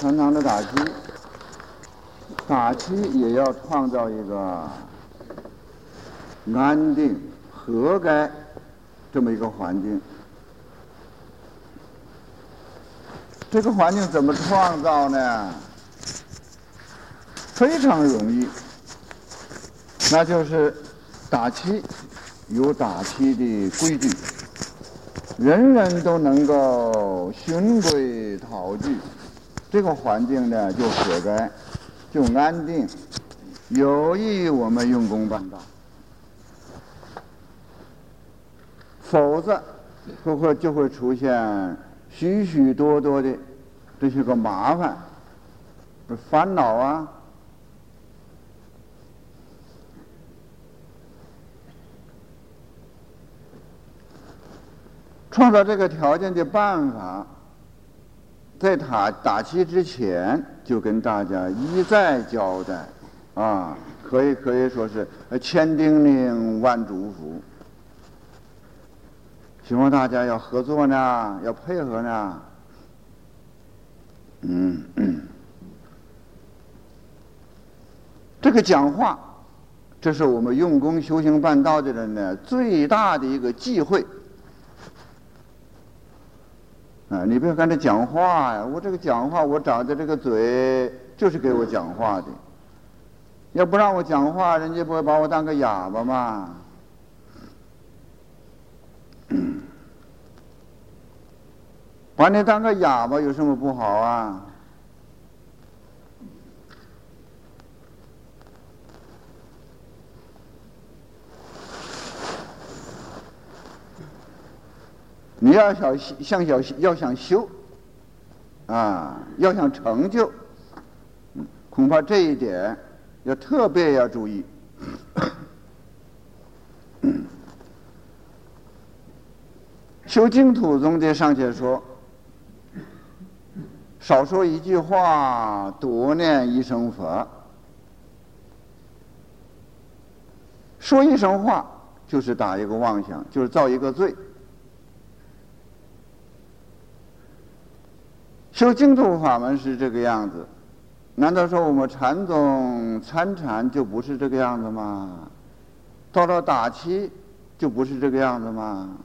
传统的打击，打击也要创造一个安定、和该这么一个环境。这个环境怎么创造呢？非常容易，那就是打气有打气的规矩，人人都能够循规蹈矩。这个环境呢，就和该，就安定，有益于我们用功办道。否则，就会就会出现许许多多的这些个麻烦、烦恼啊。创造这个条件的办法。在他打气之前，就跟大家一再交代，啊，可以可以说是千叮咛万嘱咐，希望大家要合作呢，要配合呢。嗯，这个讲话，这是我们用功修行办道的人呢最大的一个忌讳。啊，你不要跟他讲话呀！我这个讲话，我长的这个嘴就是给我讲话的。要不让我讲话，人家不会把我当个哑巴吗？把你当个哑巴有什么不好啊？你要想想想要想修，啊，要想成就，恐怕这一点要特别要注意。修净土中的上界说：少说一句话，多念一声佛。说一声话就是打一个妄想，就是造一个罪。修净土法门是这个样子，难道说我们禅宗参禅就不是这个样子吗？到了打七就不是这个样子吗？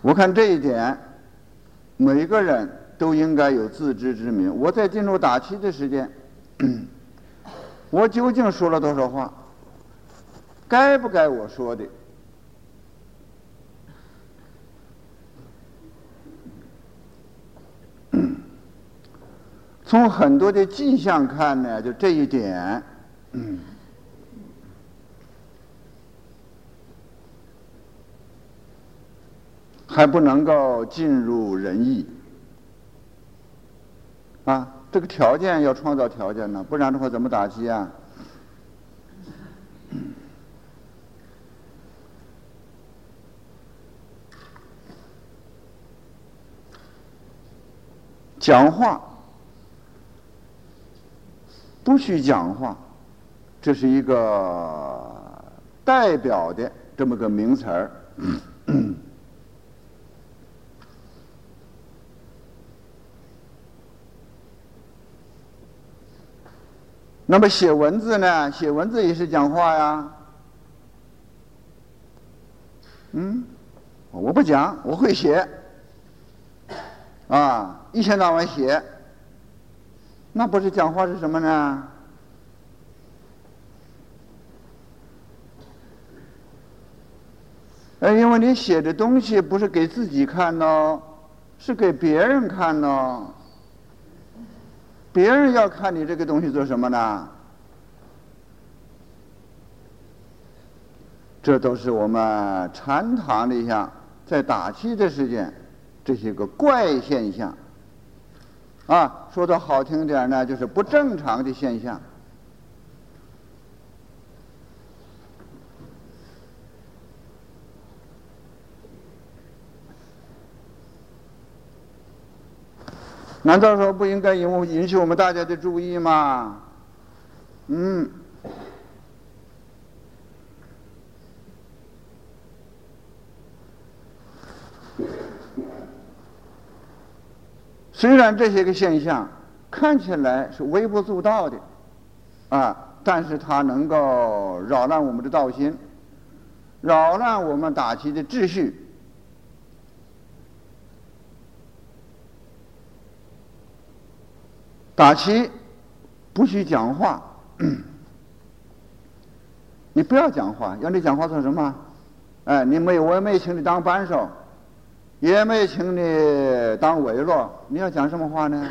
我看这一点，每个人都应该有自知之明。我在进入打七的时间，我究竟说了多少话？该不该我说的？从很多的迹象看呢，就这一点，还不能够尽入人意啊！这个条件要创造条件呢，不然的话怎么打击啊？讲话。不许讲话，这是一个代表的这么个名词儿。那么写文字呢？写文字也是讲话呀。嗯，我不讲，我会写。啊，一天到晚写。那不是讲话是什么呢？哎，因为你写的东西不是给自己看哦，是给别人看哦。别人要看你这个东西做什么呢？这都是我们禅堂里下在打气的时间，这些个怪现象。啊，说的好听点呢，就是不正常的现象。难道说不应该引引起我们大家的注意吗？嗯。虽然这些个现象看起来是微不足道的，啊，但是它能够扰乱我们的道心，扰乱我们打气的秩序。打气不许讲话，你不要讲话，要你讲话做什么？哎，你没我也没请你当扳手，也没请你当维罗，你要讲什么话呢？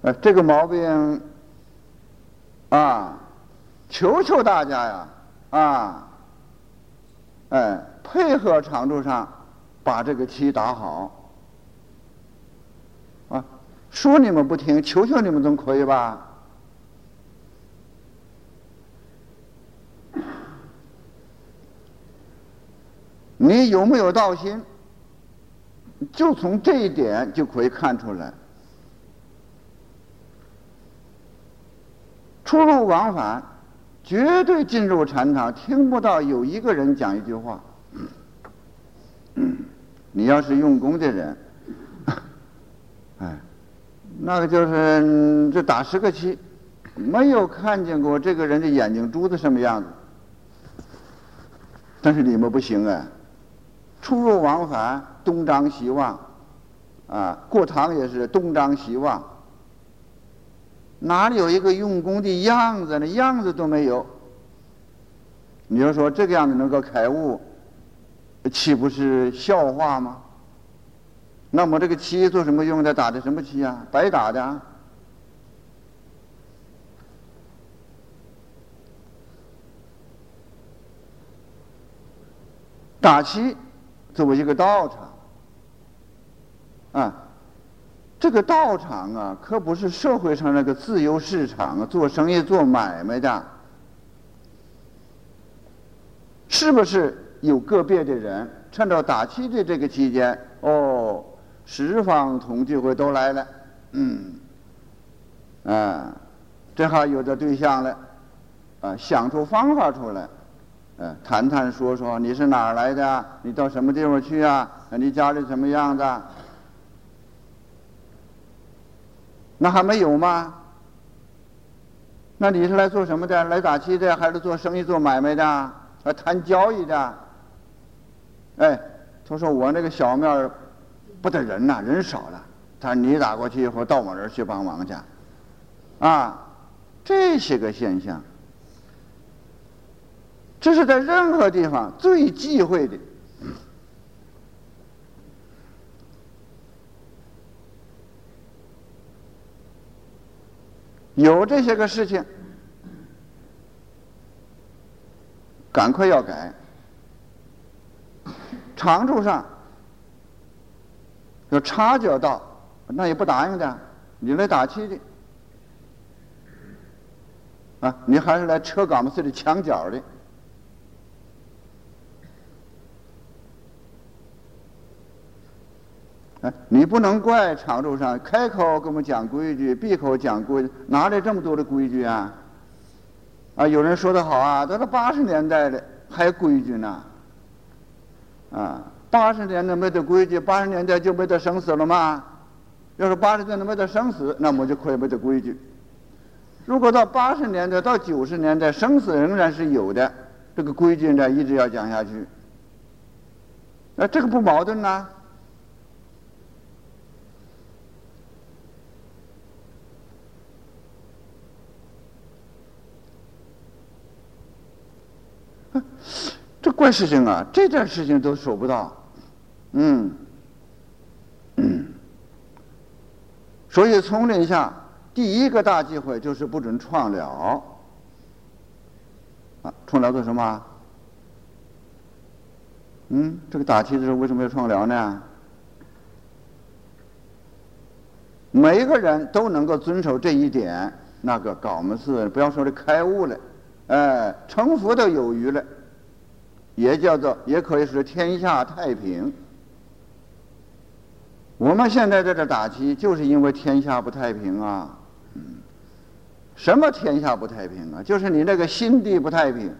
呃，这个毛病啊，求求大家呀！啊，哎，配合长度上把这个棋打好！说你们不听，求求你们总可以吧？你有没有道心？就从这一点就可以看出来，出入往返。绝对进入禅堂，听不到有一个人讲一句话。你要是用功的人，哎，那个就是这打十个七，没有看见过这个人的眼睛珠子什么样子。但是你们不行啊，出入往返，东张西望，啊，过堂也是东张西望。哪里有一个用功的样子呢？样子都没有。你要说这个样子能够开悟，岂不是笑话吗？那么这个漆做什么用的？打的什么漆啊？白打的。打漆作为一个道场，啊。这个道场啊，可不是社会上那个自由市场啊，做生意做买卖的。是不是有个别的人趁着打漆的这个期间，哦，十方同聚会都来了，嗯，啊，正好有的对象了，啊，想出方法出来，嗯，谈谈说说你是哪儿来的？你到什么地方去啊？你家里怎么样的？那还没有吗？那你是来做什么的？来打气的，还是做生意、做买卖的？啊，谈交易的？哎，他说我那个小庙不得人呐，人少了。他说你打过去以后，到我这儿去帮忙去。啊，这些个现象，这是在任何地方最忌讳的。有这些个事情，赶快要改。长处上有插脚到，那也不答应的，你来打气的，啊，你还是来扯岗子的墙角的。哎，你不能怪常住上开口给我们讲规矩，闭口讲规矩，哪里这么多的规矩啊？啊，有人说的好啊，到了八十年代了还规矩呢。啊，八十年代没得规矩，八十年代就没得生死了吗？要是八十年代没得生死，那么就可以没得规矩。如果到八十年代到九十年代，生死仍然是有的，这个规矩呢一直要讲下去。那这个不矛盾呐。这怪事情啊！这点事情都守不到，嗯，所以丛林下第一个大忌讳就是不准创了。啊，创了做什么？嗯，这个打气的时候为什么要创了呢？每一个人都能够遵守这一点，那个搞么事？不要说这开悟了。哎，成佛都有余了，也叫做，也可以说天下太平。我们现在在这打击，就是因为天下不太平啊。什么天下不太平啊？就是你那个心地不太平。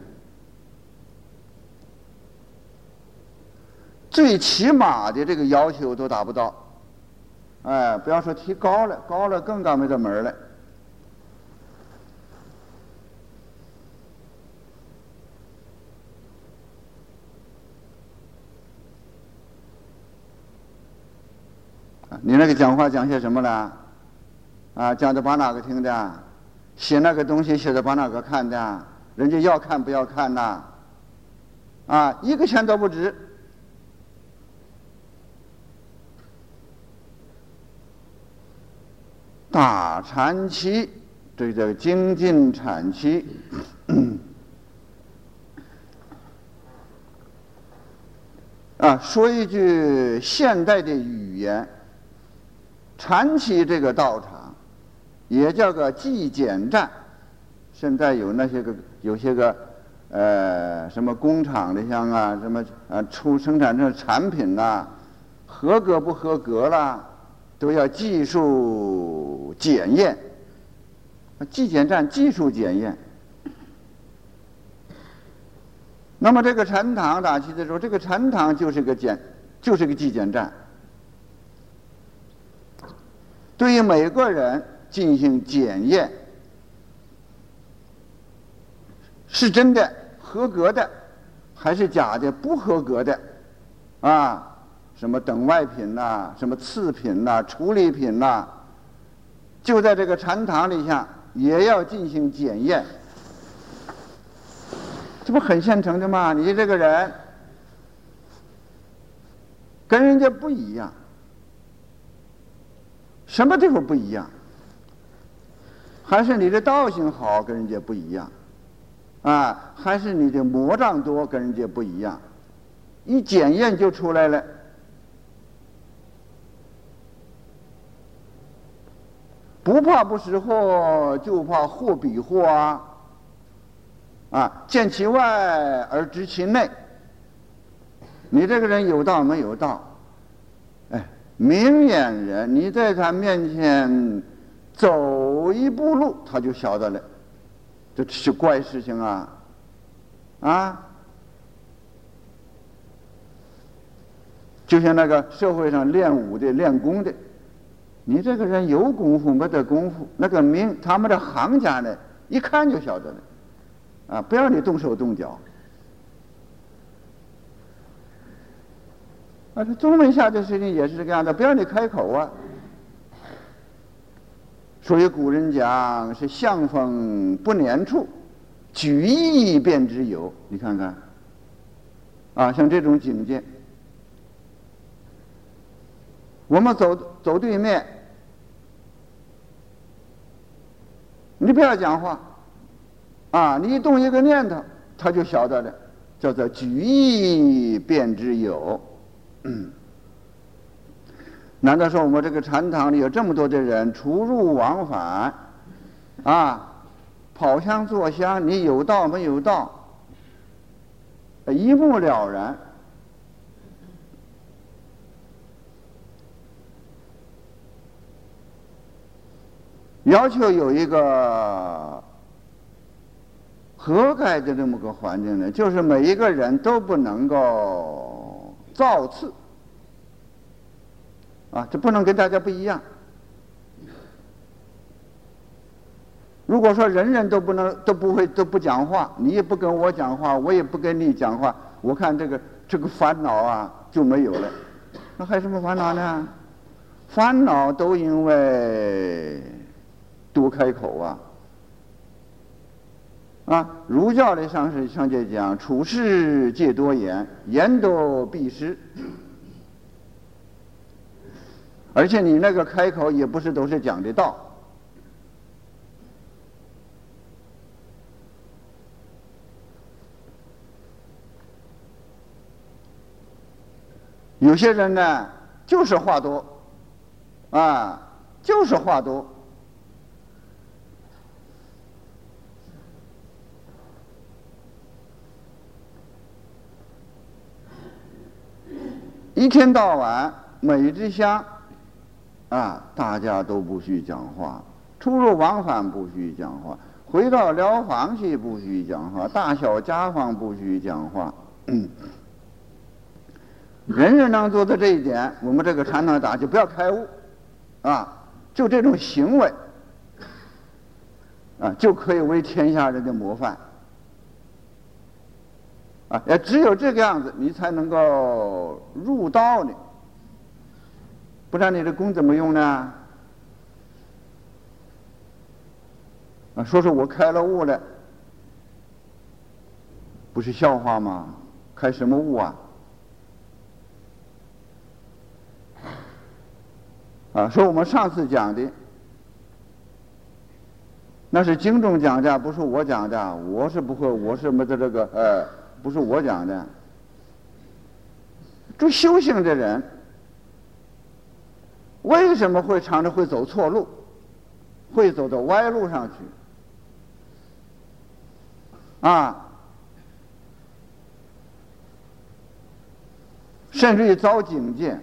最起码的这个要求都达不到，哎，不要说提高了，高了更干没这门了。你那个讲话讲些什么了？啊，讲的把哪个听的？写那个东西写的把哪个看的？人家要看不要看呐？啊，一个钱都不值。大产期，这叫精进产期。啊，说一句现代的语言，产期这个道场，也叫个纪检站。现在有那些个有些个呃什么工厂的像啊，什么啊出生产这产品呐，合格不合格啦？都要技术检验，纪检站技术检验。那么这个禅堂打起的时候，这个禅堂就是个检，就是个纪检站，对于每个人进行检验，是真的合格的，还是假的不合格的，啊？什么等外品呐，什么次品呐，处理品呐，就在这个禅堂里下也要进行检验，这不很现成的吗？你这个人跟人家不一样，什么地方不一样？还是你的道行好，跟人家不一样，啊？还是你的魔障多，跟人家不一样？一检验就出来了。不怕不识货，就怕货比货啊！啊，见其外而知其内。你这个人有道没有道？明眼人，你在他面前走一步路，他就晓得了，这是怪事情啊！啊，就像那个社会上练武的、练功的。你这个人有功夫没得功夫？那个名他们的行家呢，一看就晓得了，啊，不要你动手动脚。啊，这宗门下的事情也是这个样子，不要你开口啊。所以古人讲是相逢不粘处，举一便知有。你看看，啊，像这种境界。我们走走对面，你不要讲话，啊，你一动一个念头，他就晓得了，叫做举一便知有。嗯难道说我们这个禅堂里有这么多的人出入往返，啊，跑香坐香，你有道没有道，一目了然。要求有一个合盖的这么个环境呢，就是每一个人都不能够造次啊，这不能跟大家不一样。如果说人人都不能都不会都不讲话，你也不跟我讲话，我也不跟你讲话，我看这个这个烦恼啊就没有了。那还有什么烦恼呢？烦恼都因为。多开口啊！啊，儒教的上是上界讲处事戒多言，言多必失。而且你那个开口也不是都是讲的道。有些人呢，就是话多，啊，就是话多。一天到晚，每只虾，啊，大家都不许讲话，出入往返不许讲话，回到疗房去不许讲话，大小家访不许讲话。人人能做到这一点，我们这个禅堂大就不要开悟，啊，就这种行为，啊，就可以为天下人的模范。啊，也只有这个样子，你才能够入道呢。不然你的功怎么用呢？啊，说说我开了悟了，不是笑话吗？开什么悟啊？啊，说我们上次讲的，那是经中讲的，不是我讲的。我是不会，我是没的这个，呃，不是我讲的。这修行的人，为什么会常常会走错路，会走到歪路上去？啊，甚至于遭警戒。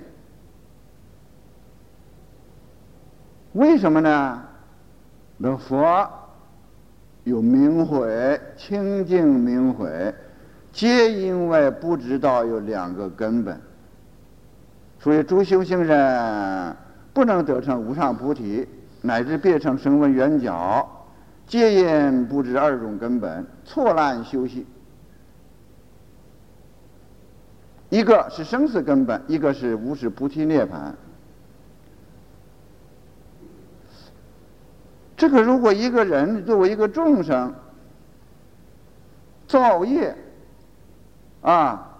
为什么呢？那佛有明慧，清净明慧，皆因为不知道有两个根本。所以诸修行人不能得成无上菩提，乃至变成声闻缘觉，皆因不知二种根本，错乱修习。一个是生死根本，一个是无始菩提涅槃。这个如果一个人作为一个众生造业啊，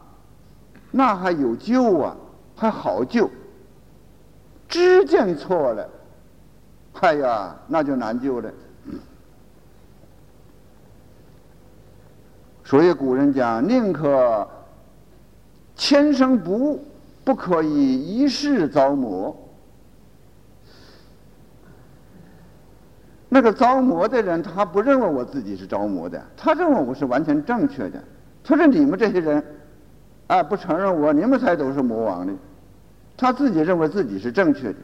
那还有救啊，还好救。知见错了，哎呀，那就难救了。所以古人讲：“宁可千生不悟，不可以一世遭魔。”那个遭魔的人，他不认为我自己是遭魔的，他认为我是完全正确的。他说：“你们这些人，啊，不承认我，你们才都是魔王呢。”他自己认为自己是正确的，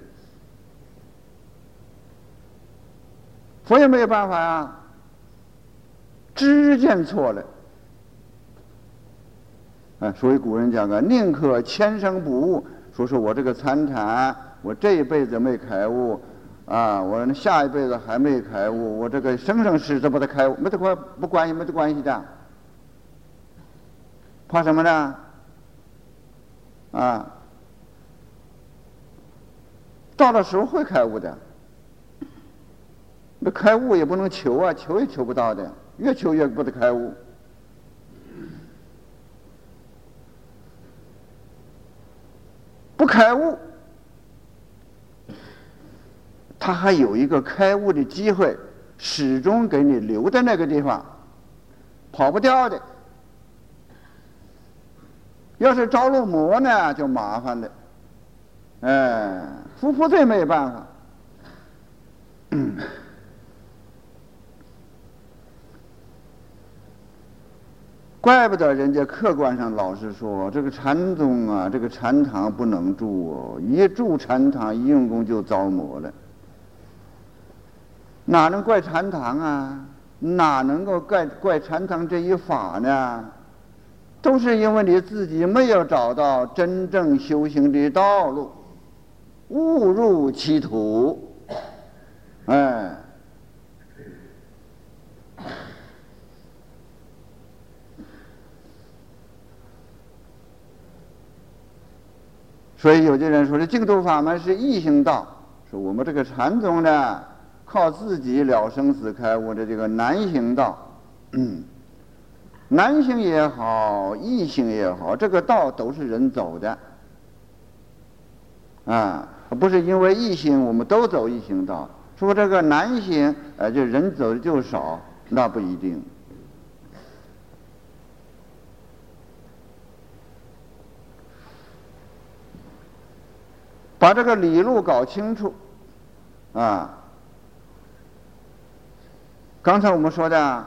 佛也没有办法呀。知见错了，啊，所以古人讲啊，宁可千生不悟。说说我这个参禅，我这一辈子没开悟。啊，我下一辈子还没开悟，我这个生生世世不得开悟，没得关不关系，没得关系的，怕什么呢？啊，到了时候会开悟的，那开悟也不能求啊，求也求不到的，越求越不得开悟，不开悟。他还有一个开悟的机会，始终给你留在那个地方，跑不掉的。要是着了魔呢，就麻烦了。哎，夫妇罪没办法。怪不得人家客观上老是说，这个禅宗啊，这个禅堂不能住哦，一住禅堂，一用功就着魔了。哪能怪禅堂啊？哪能够怪怪禅堂这一法呢？都是因为你自己没有找到真正修行的道路，误入歧途，哎。所以有的人说，这净土法门是异行道，说我们这个禅宗呢。靠自己了生死开悟的这个难行道，嗯，男性也好，异性也好，这个道都是人走的，啊，不是因为异性我们都走异性道，说这个男性，呃，就人走的就少，那不一定。把这个理路搞清楚，啊。刚才我们说的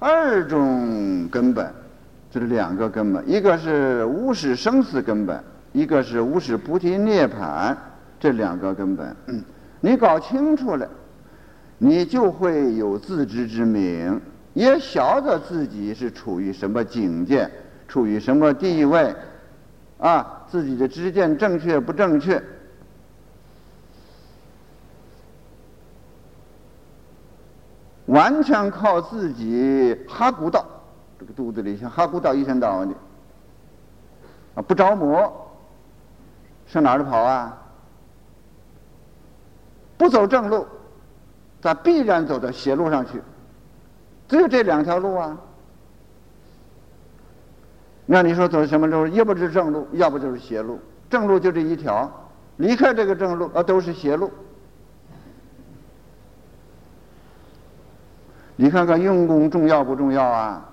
二种根本，这是两个根本，一个是无始生死根本，一个是无始菩提涅槃，这两个根本，你搞清楚了，你就会有自知之明，也晓得自己是处于什么境界，处于什么地位，啊，自己的知见正确不正确？完全靠自己哈古道，这个肚子里像哈古道一天到晚的，啊，不着魔，上哪儿跑啊？不走正路，咱必然走到邪路上去。只有这两条路啊。那你说走什么路？要不就是正路，要不就是邪路。正路就这一条，离开这个正路啊，都是邪路。你看看用功重要不重要啊？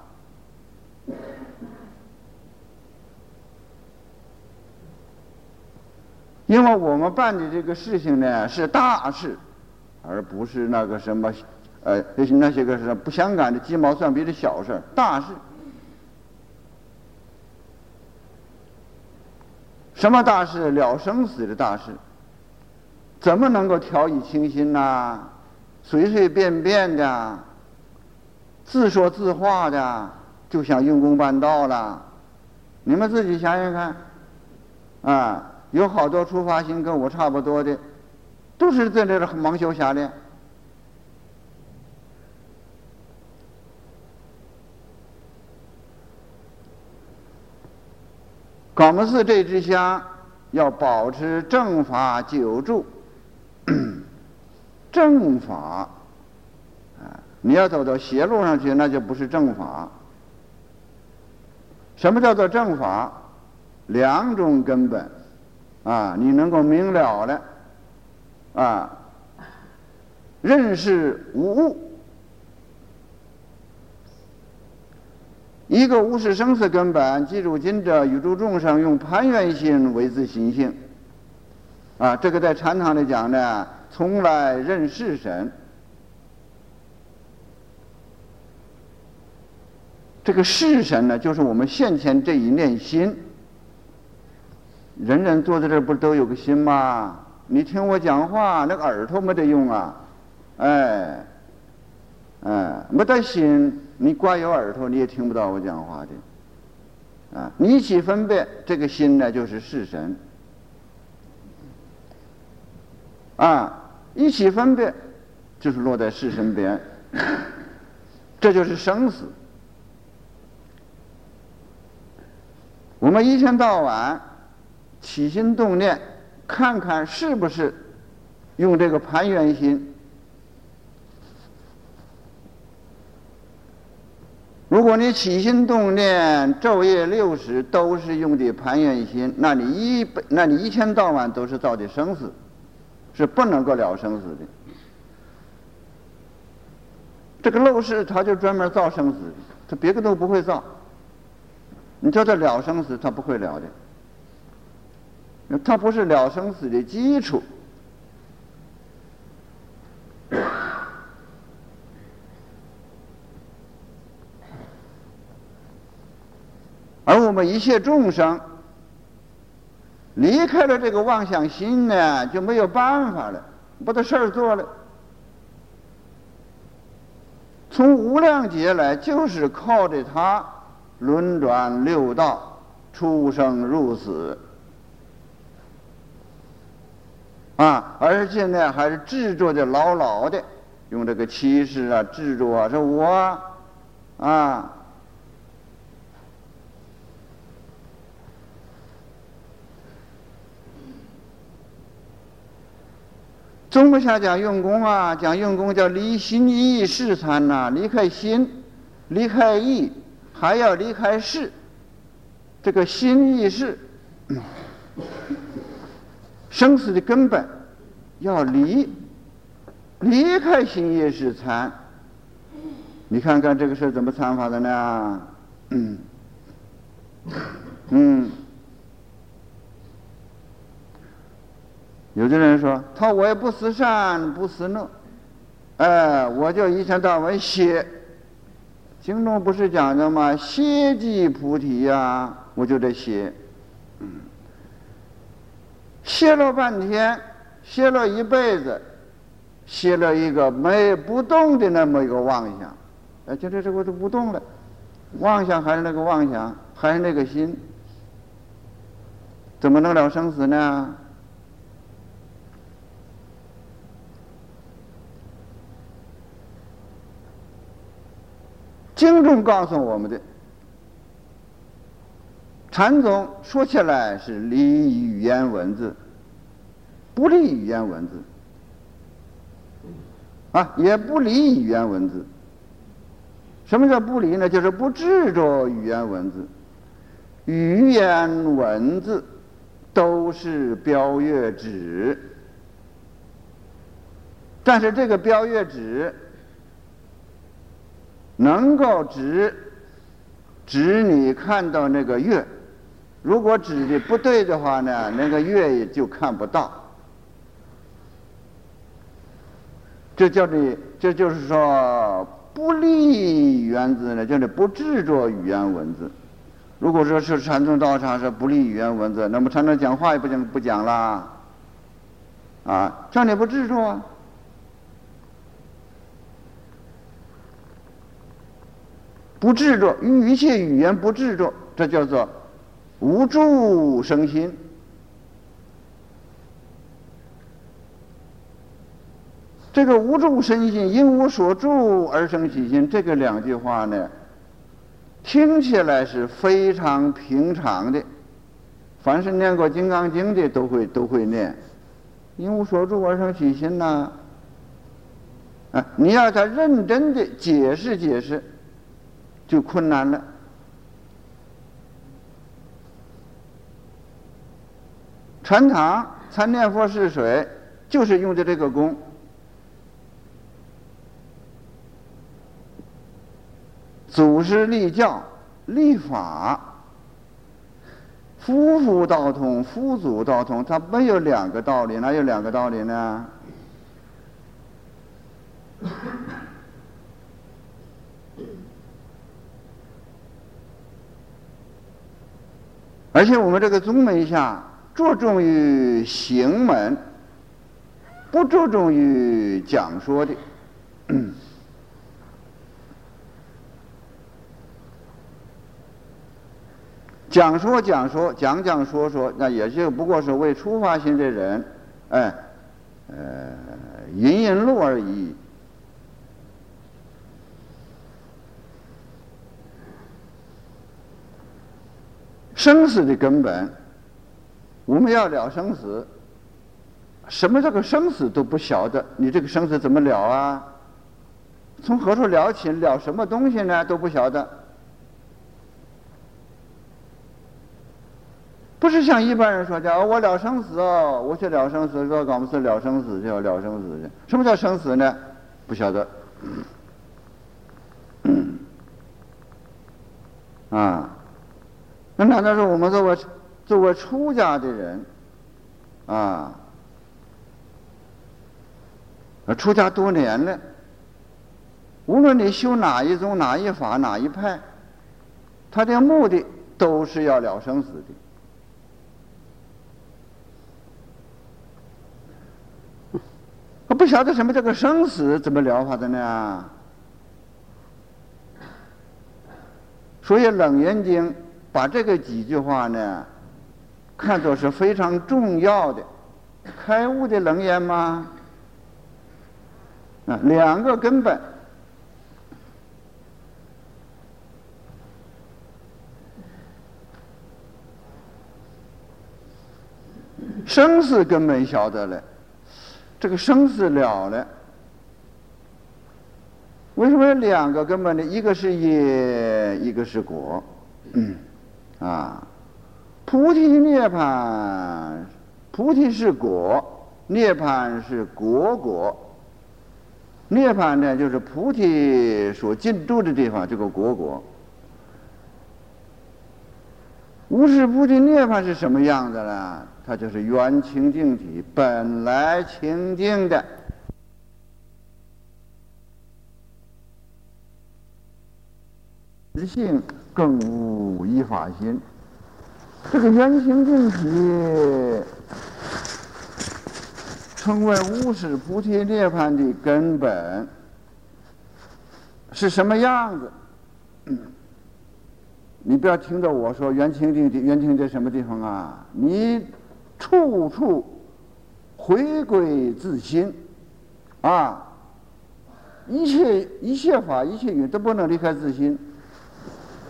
因为我们办的这个事情呢是大事，而不是那个什么，呃，那些那些个是不相干的鸡毛蒜皮的小事大事。什么大事？了生死的大事。怎么能够调以清心呐？随随便便的。自说自话的，就想用功办道了。你们自己想想看，啊，有好多出发心跟我差不多的，都是在这儿盲修瞎练。广门寺这支香要保持正法久住，正法。你要走到邪路上去，那就不是正法。什么叫做正法？两种根本，啊，你能够明了了，啊，认识无物。一个无事生死根本，记住今者宇宙众生用攀缘心为自心性，啊，这个在禅堂里讲呢，从来认识神。这个是神呢，就是我们现前这一念心。人人坐在这儿，不都有个心吗？你听我讲话，那个耳朵没得用啊，哎，哎，没得心，你光有耳朵，你也听不到我讲话的。啊，你一起分辨这个心呢，就是是神。啊，一起分辨，就是落在是身边，这就是生死。我们一天到晚起心动念，看看是不是用这个盘圆心。如果你起心动念昼夜六时都是用的盘圆心，那你一那你一天到晚都是造的生死，是不能够了生死的。这个陋室他就专门造生死，他别的都不会造。你叫他了生死，他不会了的。他不是了生死的基础，而我们一切众生离开了这个妄想心呢，就没有办法了，没得事儿做了。从无量劫来，就是靠着他。轮转六道，出生入死，啊！而且呢，还是执着的牢牢的，用这个气势啊，执着啊，说我啊，中不下讲用功啊，讲用功叫离心意识参呐，离开心，离开意。还要离开世，这个心意识，生死的根本要离，离开心意识参。你看看这个事怎么参法的呢？嗯，嗯，有的人说，他我也不思善，不思恶，哎，我就一天到晚写。经中不是讲的吗？歇即菩提呀，我就得歇。歇了半天，歇了一辈子，歇了一个没不动的那么一个妄想，哎，就这这个都不动了，妄想还是那个妄想，还是那个心，怎么能了生死呢？经中告诉我们的，禅宗说起来是离语言文字，不离语言文字，啊，也不离语言文字。什么叫不离呢？就是不执着语言文字，语言文字都是标月纸，但是这个标月纸。能够指指你看到那个月，如果指的不对的话呢，那个月也就看不到。这叫你，这就是说不立语言字呢，就是不制作语言文字。如果说是禅宗道场是不利语言文字，那么禅宗讲话也不讲不讲啦，啊，这样你不制作啊。不执着，与一切语言不执着，这叫做无助生心。这个无助生心，因无所住而生其心，这个两句话呢，听起来是非常平常的。凡是念过《金刚经》的，都会都会念，因无所住而生其心呐。啊，你要他认真的解释解释。就困难了。禅堂参念佛试水，就是用的这个功。祖师立教立法，夫妇道通，夫祖道通，它没有两个道理，哪有两个道理呢？而且我们这个宗门下注重于行门，不注重于讲说的。讲说讲说讲讲说说，那也就不过是为出发心的人，哎，呃，引引路而已。生死的根本，我们要了生死，什么这个生死都不晓得，你这个生死怎么了啊？从何处了起？了什么东西呢？都不晓得。不是像一般人说的，我了生死哦，我去了生死，说我们是了生死去，了生死去。什么叫生死呢？不晓得。啊。那难道是我们作为作为出家的人啊？出家多年了，无论你修哪一宗、哪一法、哪一派，他的目的都是要了生死的。我不晓得什么这个生死怎么疗法的呢？所以《楞严经》。把这个几句话呢，看作是非常重要的开悟的楞严吗？啊，两个根本，生死根本晓得了，这个生死了了，为什么两个根本呢？一个是业，一个是果，嗯。啊，菩提涅槃，菩提是果，涅槃是果果。涅槃呢，就是菩提所进驻的地方，这个果果。无始菩提涅槃是什么样子呢？它就是缘清净体，本来清净的。性更无一法心，这个圆形净体，成为无始菩提涅槃的根本是什么样子？你不要听着我说元清净的元清在什么地方啊？你处处回归自心啊！一切一切法一切语都不能离开自心。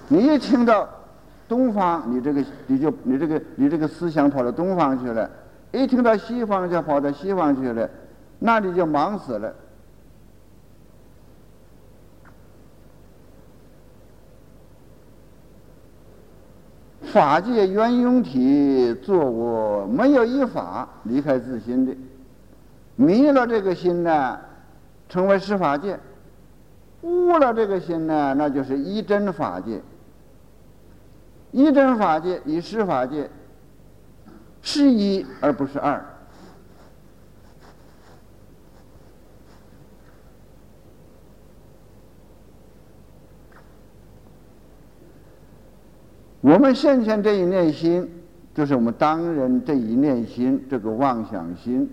你一听到东方，你这个你就你这个你这个思想跑到东方去了；一听到西方就跑到西方去了，那你就忙死了。法界圆融体做我没有一法离开自心的，迷了这个心呢，成为十法界；悟了这个心呢，那就是一真法界。一真法界与十法界是一而不是二。我们现前这一念心，就是我们当人这一念心，这个妄想心。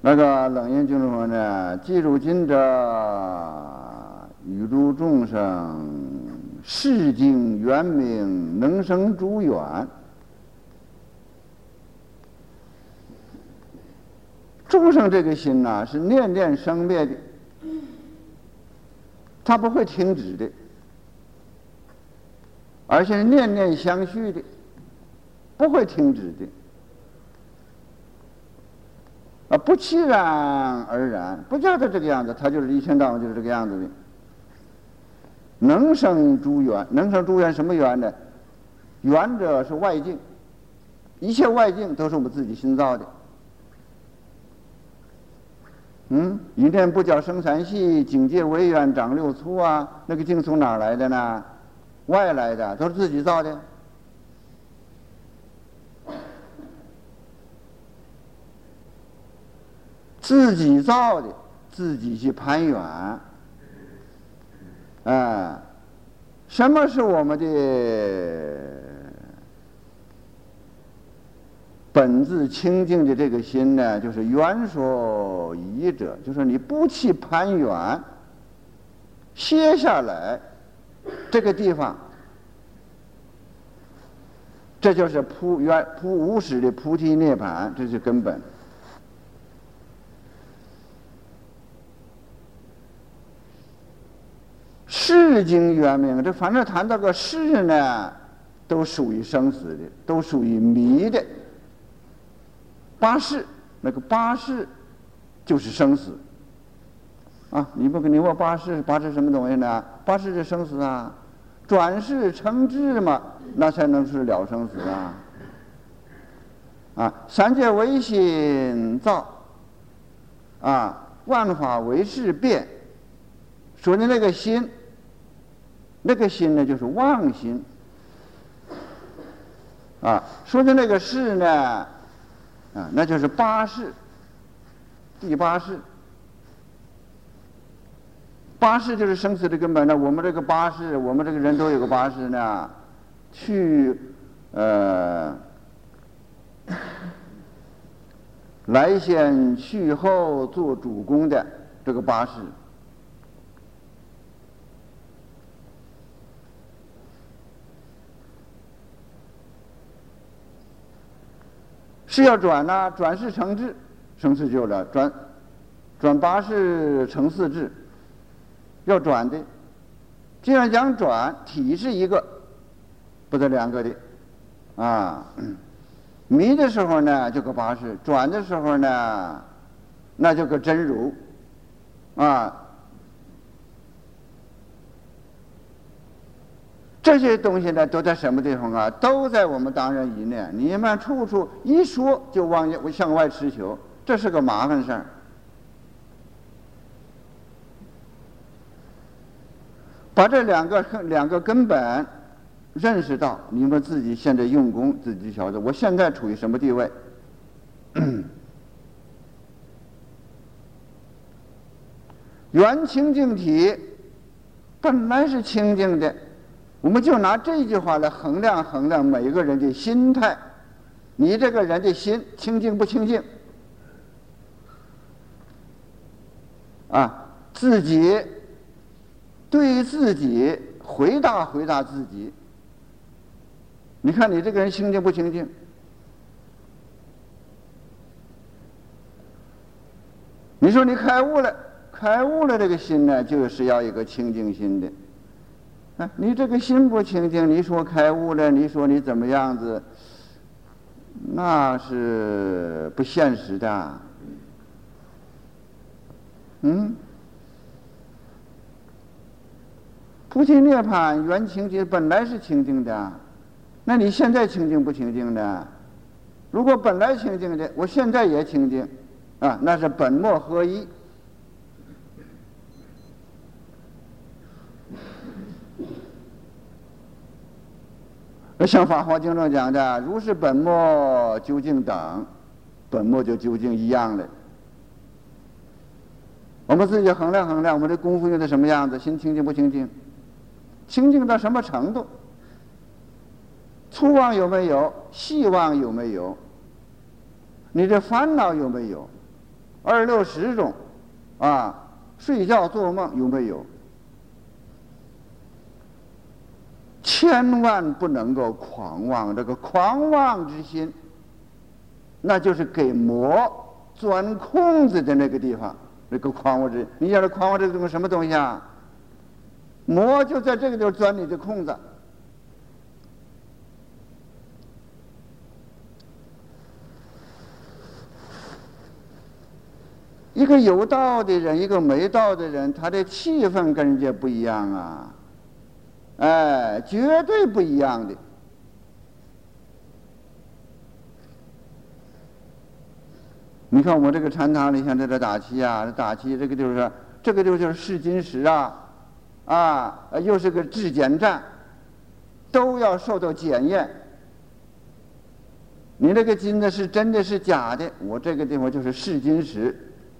那个冷严经说呢，记住今者，宇宙众生，世经圆明，能生诸缘。众生这个心呐，是念念生灭的，它不会停止的。而且念念相续的，不会停止的，啊，不期然而然，不叫他这个样子，他就是一天到晚就是这个样子的。能生诸缘，能生诸缘什么缘呢？缘者是外境，一切外境都是我们自己心造的。嗯，一念不叫生三系，境界为缘长六粗啊，那个境从哪来的呢？外来的都是自己造的，自己造的，自己去攀缘。哎，什么是我们的本自清净的这个心呢？就是缘所依者，就是你不去攀缘，歇下来。这个地方，这就是菩缘菩无始的菩提涅盘，这是根本。世经圆明，这反正谈到个世呢，都属于生死的，都属于迷的。八世，那个八世就是生死。啊，你不跟你问八世，八世什么东西呢？八世是生死啊，转世成智嘛，那才能是了生死啊。啊，三界唯心造，啊，万法唯识变。说的那个心，那个心呢，就是妄心。啊，说的那个世呢，啊，那就是八世，第八世。八世就是生死的根本呢。我们这个八世，我们这个人都有个八世呢，去呃来先去后做主公的这个八世，是要转呐，转世成智，生死就了；转转八世成四智。要转的，既然讲转，体是一个，不得两个的，啊，迷的时候呢就个八识，转的时候呢，那就个真如，啊，这些东西呢都在什么地方啊？都在我们当人一念，你们处处一说就往向外持求，这是个麻烦事儿。把这两个两个根本认识到，你们自己现在用功，自己晓得我现在处于什么地位。原清净体本来是清净的，我们就拿这句话来衡量衡量每一个人的心态，你这个人的心清净不清净？啊，自己对自己回答回答自己。你看你这个人清净不清净？你说你开悟了，开悟了，这个心呢，就是要一个清净心的。你这个心不清净，你说开悟了，你说你怎么样子？那是不现实的。嗯，菩提涅槃原清净本来是清净的，那你现在清净不清净的？如果本来清净的，我现在也清净，啊，那是本末合一。像《法华经》中讲的，如是本末究竟等，本末就究竟一样的。我们自己衡量衡量，我们的功夫用的什么样子？心清净不清净？清净到什么程度？粗妄有没有？细妄有没有？你的烦恼有没有？二六十种，啊，睡觉做梦有没有？千万不能够狂妄，这个狂妄之心，那就是给魔钻空子的那个地方。那个狂妄之，你晓得狂妄这东西什么东西啊？魔就在这个地方钻你的空子。一个有道的人，一个没道的人，他的气氛跟人家不一样啊。哎，绝对不一样的。你看我这个禅堂里，像在这打气啊，打气这个就是这个就是试金石啊，啊，又是个质检站，都要受到检验。你那个金子是真的是假的？我这个地方就是试金石，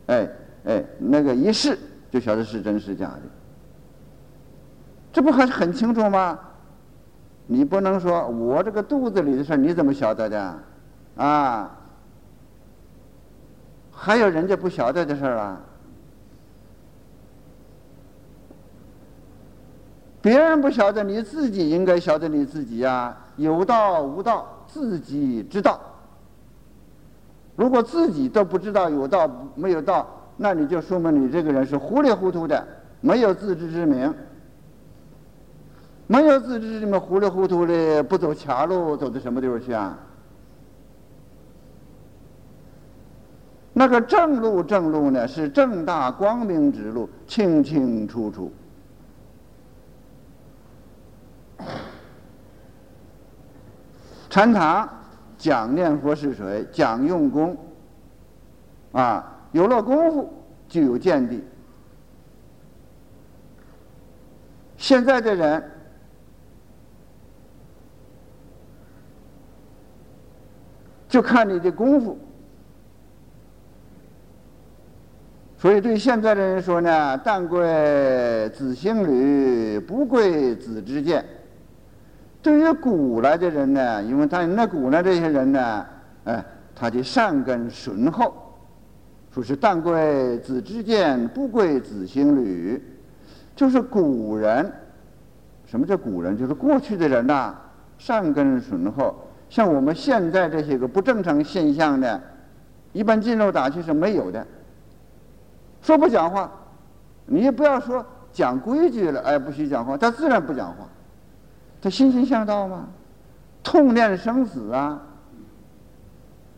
哎哎，那个一试就晓得是真是假的。这不还是很清楚吗？你不能说我这个肚子里的事你怎么晓得的？啊？还有人家不晓得的事啊？别人不晓得，你自己应该晓得你自己呀。有道无道，自己知道。如果自己都不知道有道没有道，那你就说明你这个人是糊里糊涂的，没有自知之明。没有自知，这么糊里糊涂的，不走岔路，走到什么地方去啊？那个正路，正路呢，是正大光明之路，清清楚楚。禅堂讲念佛是谁？讲用功。啊，有了功夫就有见地。现在的人。就看你的功夫，所以对现在的人说呢，但贵子兴履，不贵子之见。对于古来的人呢，因为他那古来这些人呢，哎，他的善根醇厚，说是但贵子之见，不贵子兴履，就是古人。什么叫古人？就是过去的人呐，善根醇厚。像我们现在这些个不正常现象的，一般进入打气是没有的。说不讲话，你也不要说讲规矩了，哎，不许讲话，他自然不讲话。他心心向道吗？痛念生死啊，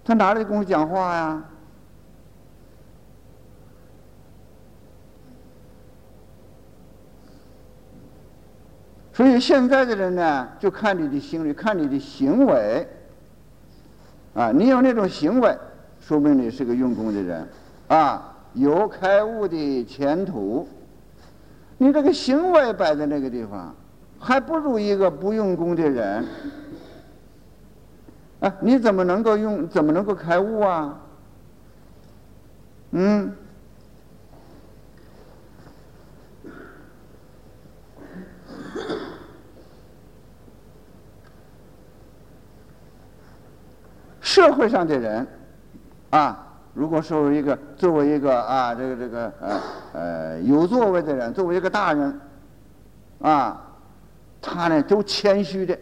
他哪里跟我讲话呀？所以现在的人呢，就看你的心理，看你的行为，啊，你有那种行为，说明你是个用功的人，啊，有开悟的前途。你这个行为摆在那个地方，还不如一个不用功的人，啊，你怎么能够用？怎么能够开悟啊？嗯。社会上的人，啊，如果作为一个作为一个啊，这个这个呃呃有作为的人，作为一个大人，啊，他呢都谦虚的，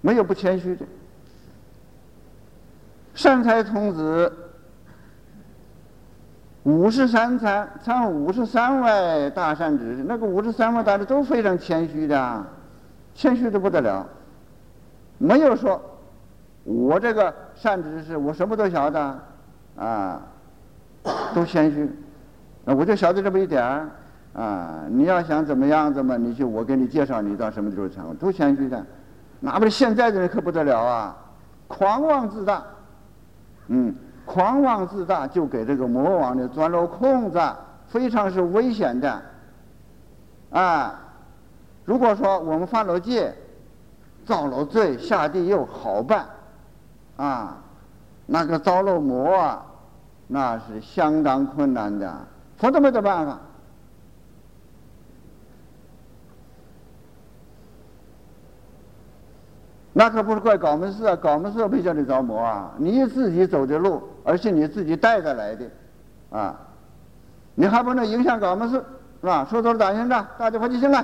没有不谦虚的。善财童子五十三参参五十三位大善知识，那个五十三位大师都非常谦虚的，谦虚的不得了，没有说我这个善知识我什么都晓得啊，都谦虚，那我就晓得这么一点儿啊。你要想怎么样，怎么你就我给你介绍你到什么地方参观，都谦虚的，哪怕现在的人可不得了啊，狂妄自大。嗯，狂妄自大就给这个魔王呢钻了空子，非常是危险的。啊，如果说我们犯了戒，造了罪，下地狱好办，啊，那个遭了魔啊，那是相当困难的，否则没得办法。那可不是怪搞门寺啊，搞门寺没叫你着魔啊，你自己走的路，而且你自己带着来的，啊，你还不能影响搞门寺，是吧？说走了打胜仗，大家快起来。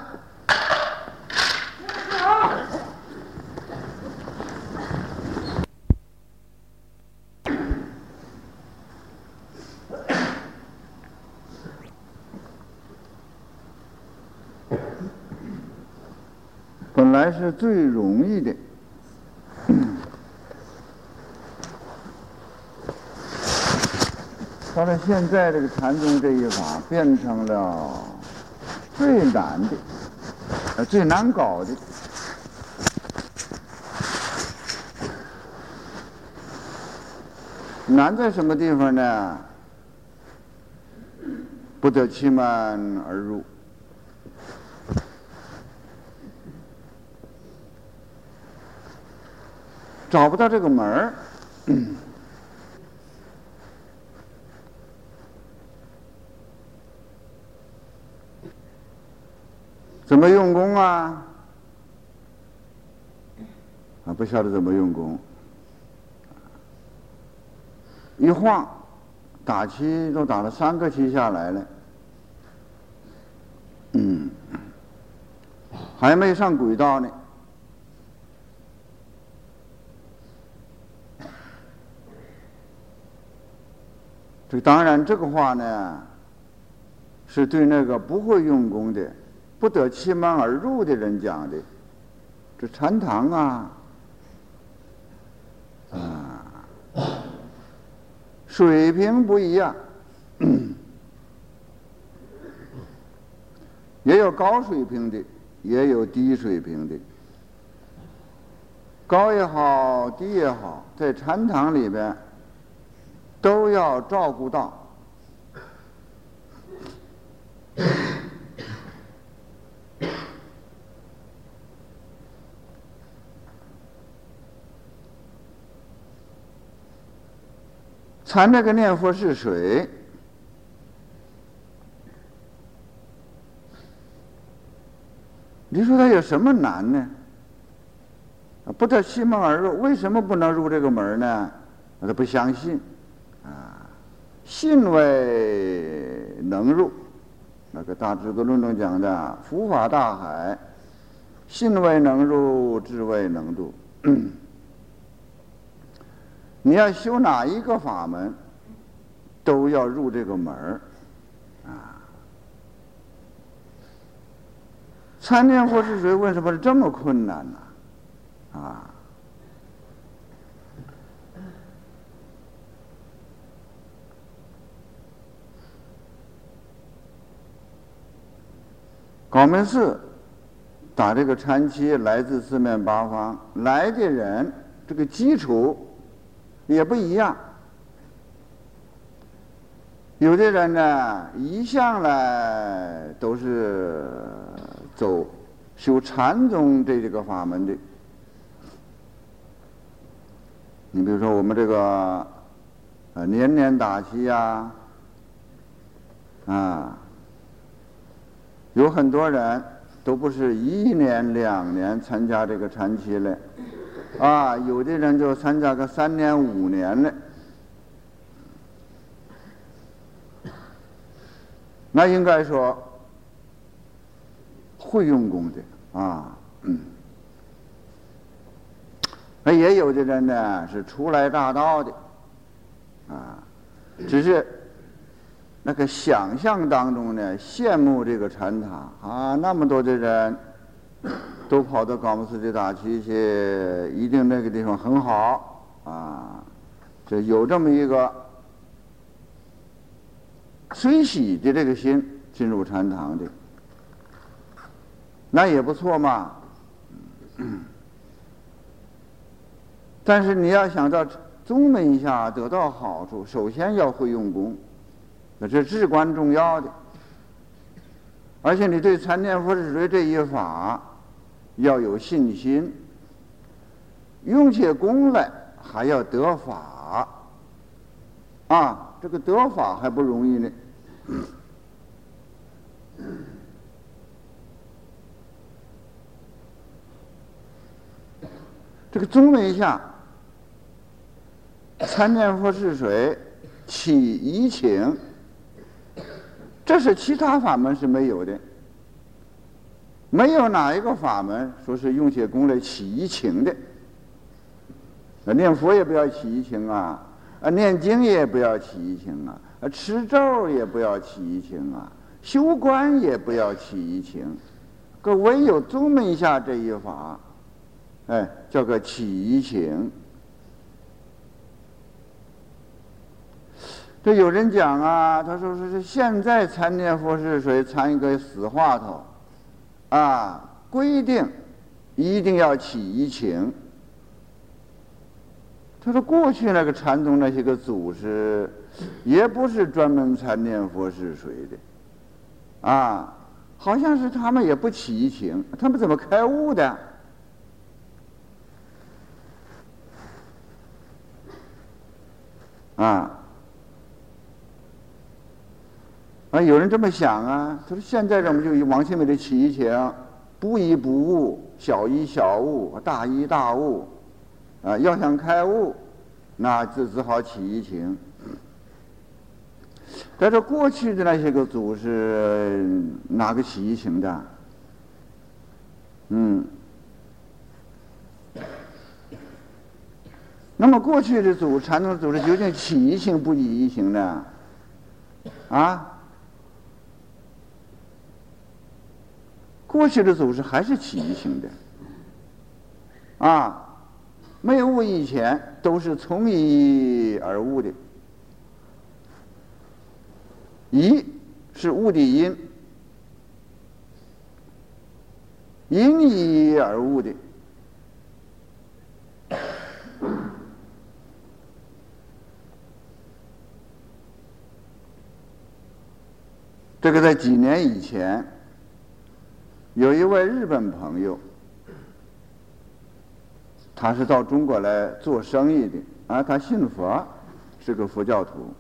本来是最容易的。到了现在，这个禅宗这一法变成了最难的，呃，最难搞的。难在什么地方呢？不得其门而入，找不到这个门儿。怎么用功啊？啊，不晓得怎么用功。一晃，打棋都打了三个棋下来了，嗯，还没上轨道呢。这当然，这个话呢，是对那个不会用功的。不得其门而入的人讲的，这禅堂啊，啊，水平不一样，也有高水平的，也有低水平的，高也好，低也好，在禅堂里边都要照顾到。禅这个念佛是水，你说他有什么难呢？不得西门而入，为什么不能入这个门呢？他不相信，信为能入。那个大智度论中讲的“佛法大海，信为能入，智为能度”。你要修哪一个法门，都要入这个门，啊！参念佛是谁？为什么这么困难呢？啊！广门寺打这个禅期，来自四面八方，来的人这个基础。也不一样，有的人呢一向来都是走修禅宗这个法门的。你比如说我们这个呃年年打七呀，啊，有很多人都不是一年两年参加这个禅期了，啊，有的人就参加个三年五年的，那应该说会用功的啊。那也有的人呢是初来乍到的，啊，只是那个想象当中呢羡慕这个禅堂啊，那么多的人都跑到高木寺的大去去，一定那个地方很好啊，这有这么一个随喜的这个心进入禅堂的，那也不错嘛。但是你要想到宗门下得到好处，首先要会用功，那是至关重要的。而且你对参念佛是水这一法要有信心，用起功来还要得法，啊，这个得法还不容易呢。这个宗门下。参念佛是水，起怡情，这是其他法门是没有的。没有哪一个法门说是用些功来起疑情的。念佛也不要起疑情啊，啊，念经也不要起疑情啊，啊，持咒也不要起疑情啊，修观也不要起疑情。可唯有宗门下这一法，哎，叫个起疑情。这有人讲啊，他说说是现在参念佛是谁参一个死话头，啊，规定一定要起疑情。他说过去那个禅宗那些个祖师，也不是专门参念佛是谁的，啊，好像是他们也不起疑情，他们怎么开悟的？啊？啊，有人这么想啊，他说现在人们就以王新伟的起义情，不一不悟，小一小悟，大一大悟，啊，要想开悟，那就只好起义情。在这过去的那些个祖师，哪个起义情的？嗯，那么过去的祖禅宗祖师究竟起义情不起义情呢？啊？过去的祖师还是起疑性的，啊，没有悟以前都是从一而悟的，一是悟的因，因一而悟的，这个在几年以前。有一位日本朋友，他是到中国来做生意的，啊，他信佛，是个佛教徒，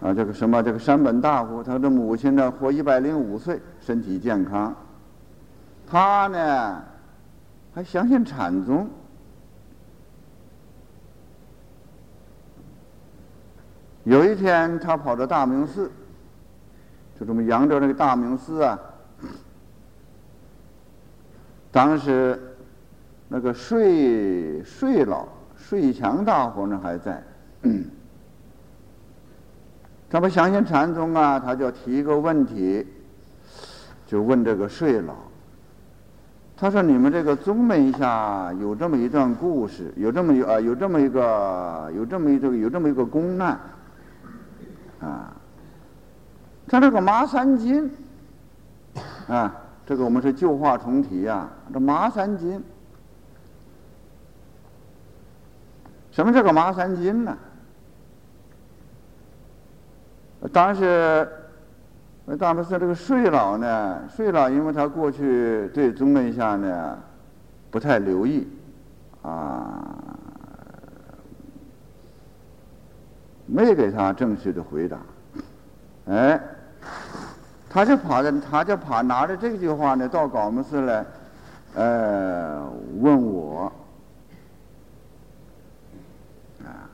啊，这个什么，这个山本大夫，他的母亲呢活一百零五岁，身体健康，他呢还相信禅宗，有一天他跑到大明寺。就这么扬州那个大明寺啊，当时那个税税老税强大伙呢还在，他不相信禅宗啊，他就提一个问题，就问这个税老，他说：“你们这个宗门下有这么一段故事，有这么一啊，有这么一个，有这么一个，有这么一个公难，啊。”他这个麻三金，啊，这个我们是旧话重提啊。这麻三金，什么这个麻三金呢？当时，当时是这个税老呢，税老因为他过去对宗门下呢不太留意，啊，没给他正确的回答，哎。他就跑着，他就跑拿着这句话呢，到高门寺来，呃，问我啊，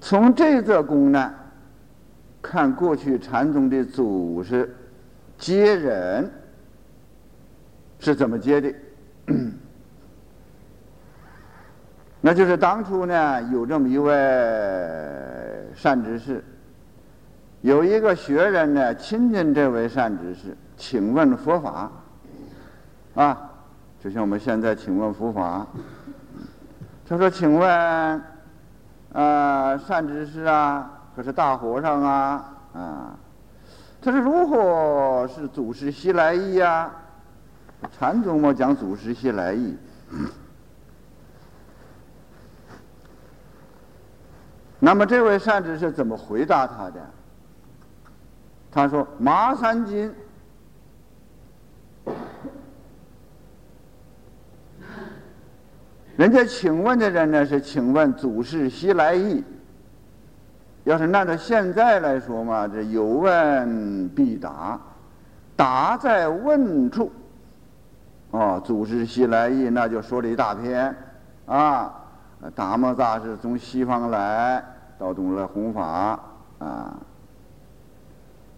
从这座公呢看，过去禅宗的祖师接人是怎么接的？那就是当初呢，有这么一位善知识，有一个学人呢，亲近这位善知识，请问佛法，啊，就像我们现在请问佛法。他说：“请问，呃，善知识啊，可是大和尚啊，啊，他说如何是祖师西来意呀？禅宗嘛讲祖师西来意。”那么这位善知识怎么回答他的？他说：“麻三金，人家请问的人呢是请问祖师西来意。要是按照现在来说嘛，这有问必答，答在问处。哦，祖师西来意，那就说了一大篇啊。”达摩大师从西方来到东来弘法啊，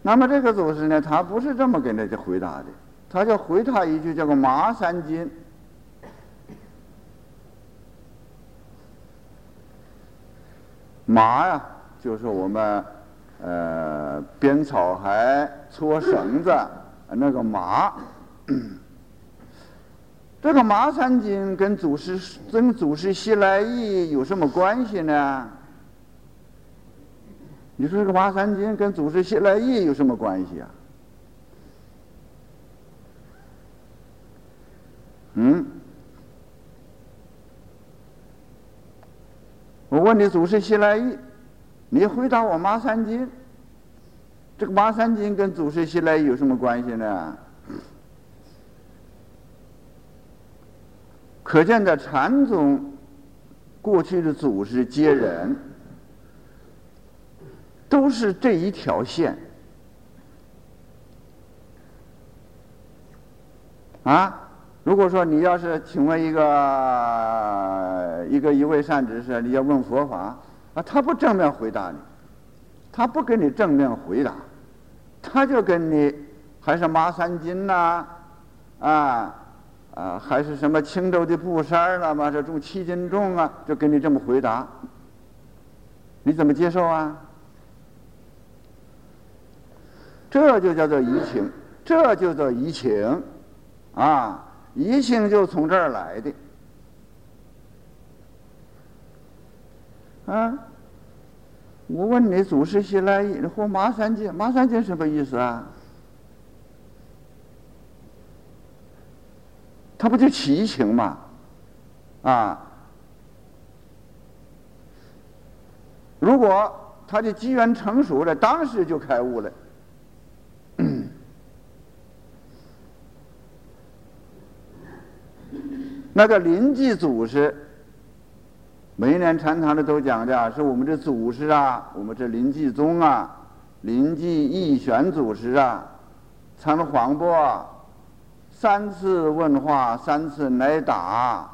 那么这个祖师呢，他不是这么跟大家回答的，他就回他一句，叫个麻三金。麻呀，就是我们呃编草鞋、搓绳子那个麻。这个麻三金跟祖师跟祖师西来意有什么关系呢？你说这个马三金跟祖师西来意有什么关系啊？嗯？我问你祖师西来意，你回答我马三金。这个马三金跟祖师西来意有什么关系呢？可见的禅宗过去的祖师接人，都是这一条线啊。如果说你要是请问一个一个一位善知识，你要问佛法啊，他不正面回答你，他不给你正面回答，他就跟你还是麻三金呐啊。啊，还是什么青州的布衫了嘛？这重七斤重啊，就给你这么回答，你怎么接受啊？这就叫做移情，这就叫移情，啊，移情就从这儿来的，啊，我问你，祖师西来或麻三金，马三金什么意思啊？他不就起情嘛，啊！如果他的机缘成熟了，当时就开悟了。那个临济祖师，每年禅堂里都讲的，是我们这祖师啊，我们这临济宗啊，临济义玄祖师啊，参了黄波。三次问话，三次来打，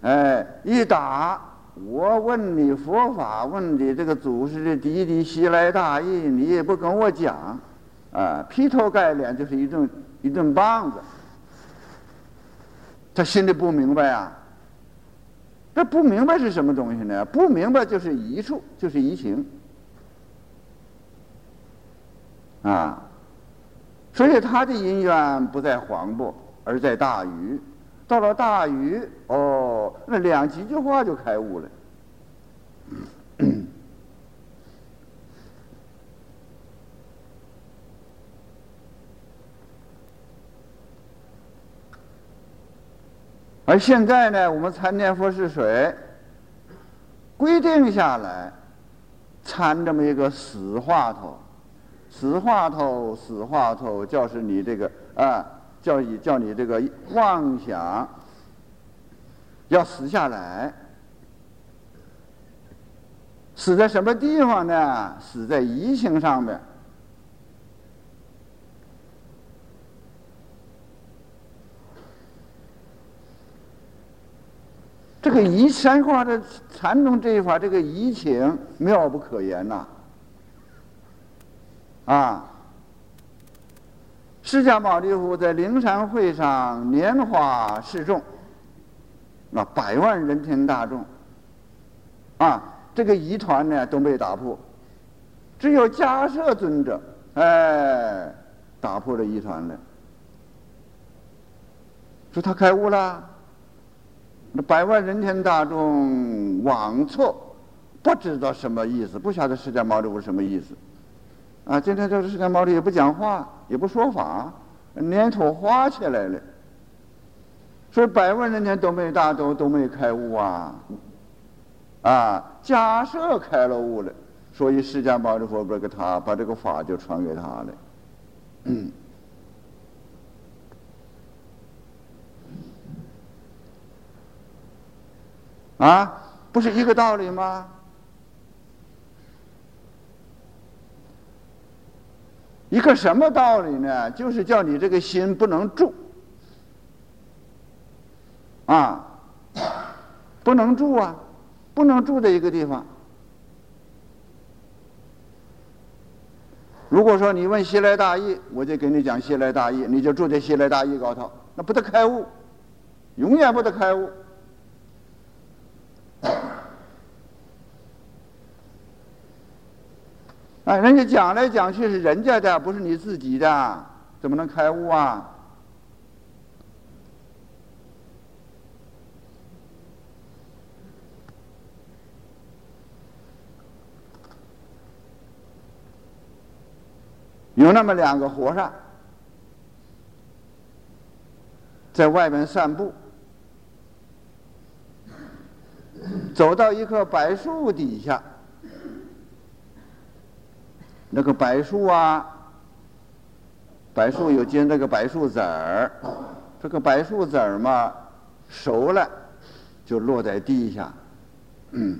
哎，一打，我问你佛法，问你这个祖师的滴滴西来大意，你也不跟我讲，啊，劈头盖脸就是一顿一顿棒子，他心里不明白啊，这不明白是什么东西呢？不明白就是一处，就是移情，啊。所以他的因缘不在黄渤，而在大禹。到了大禹，哦，那两几句话就开悟了。而现在呢，我们参念佛是水，规定下来，参这么一个死话头。死话头，死话头，就是你这个啊，叫你叫你这个妄想要死下来，死在什么地方呢？死在疑情上面。这个移山化的禅宗这一法，这个移情妙不可言呐！啊，释迦牟尼佛在灵山会上拈花示众，那百万人天大众，啊，这个疑团呢都被打破，只有迦摄尊者，哎，打破了疑团了，说他开悟了。百万人天大众妄错，不知道什么意思，不晓得释迦牟尼佛什么意思。啊，今天这个释迦牟尼也不讲话，也不说法，念头花起来了。所以百万人天都没大都都没开悟啊。啊，假设开了悟了，所以释迦牟尼佛不给他把这个法就传给他了。嗯。啊，不是一个道理吗？一个什么道理呢？就是叫你这个心不能住，啊，不能住啊，不能住在一个地方。如果说你问西来大义，我就给你讲西来大义，你就住在西来大义高头，那不得开悟，永远不得开悟。哎，人家讲来讲去是人家的，不是你自己的，怎么能开悟啊？有那么两个和尚在外面散步，走到一棵柏树底下。那个柏树啊，柏树有结那个柏树籽儿，这个柏树籽儿嘛，熟了就落在地下。嗯，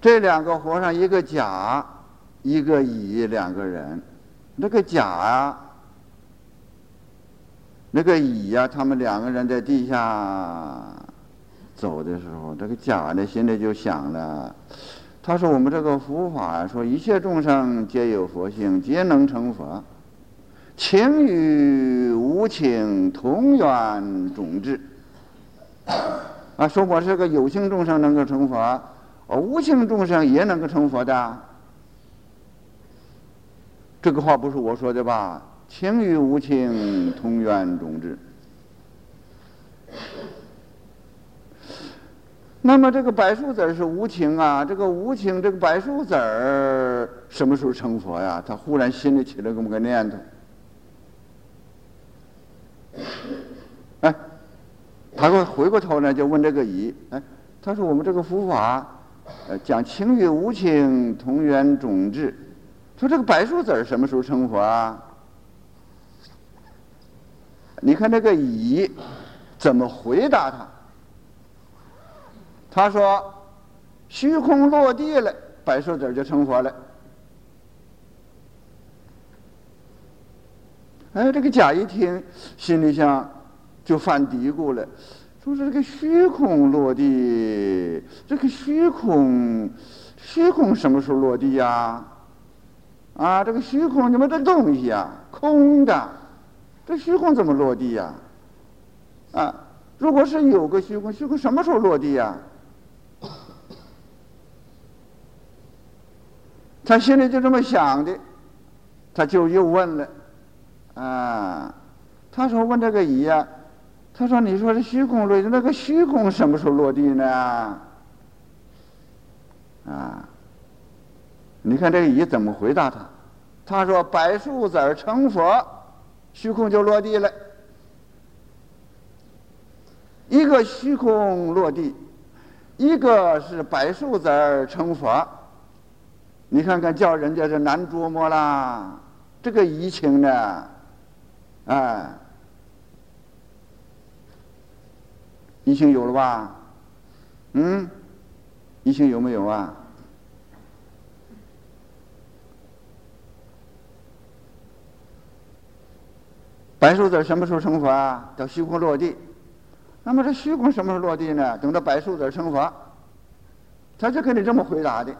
这两个和尚，一个甲，一个乙，两个人。那个甲啊，那个乙呀，他们两个人在地下走的时候，这个甲呢心里就想了。他说：“我们这个佛法说一切众生皆有佛性，皆能成佛，情与无情同源种智。啊，说我是个有情众生能够成佛，无情众生也能够成佛的。这个话不是我说的吧？情与无情同源种智。”那么这个柏树籽是无情啊，这个无情，这个柏树籽儿什么时候成佛呀？他忽然心里起了这么个念头。哎，他说回过头来就问这个乙，哎，他说我们这个佛法，讲情与无情同源种质，说这个柏树籽儿什么时候成佛啊？你看这个乙怎么回答他？他说：“虚空落地了，柏树籽就成佛了。”哎，这个甲一听，心里想就犯嘀咕了，说是：“这个虚空落地，这个虚空，虚空什么时候落地呀？啊，这个虚空你们这东西啊，空的，这虚空怎么落地呀？啊，如果是有个虚空，虚空什么时候落地呀？”他心里就这么想的，他就又问了，啊，他说问这个乙呀，他说你说这虚空落，那个虚空什么时候落地呢？啊，你看这个乙怎么回答他？他说柏树籽成佛，虚空就落地了。一个虚空落地，一个是柏树籽成佛。你看看，叫人家这难琢磨啦！这个疫情呢，哎，疫情有了吧？嗯，疫情有没有啊？白树子什么时候成佛啊？到虚空落地，那么这虚空什么时候落地呢？等到白素子成佛，他就跟你这么回答的。